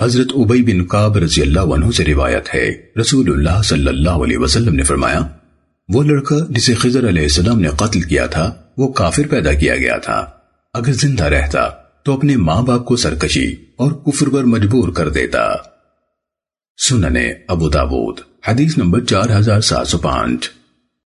حضرت عبی بن قاب رضی اللہ عنہ سے روایت ہے۔ رسول اللہ صلی اللہ علیہ وسلم نے فرمایا، وہ لڑکا جسے خضر علیہ السلام نے قتل کیا تھا، وہ کافر پیدا کیا گیا تھا۔ اگر زندہ رہتا تو اپنے ماں باپ کو سرکشی اور کفر پر مجبور کر دیتا۔ سننے ابو داود، حدیث نمبر چار ہزار سات سو پانچ۔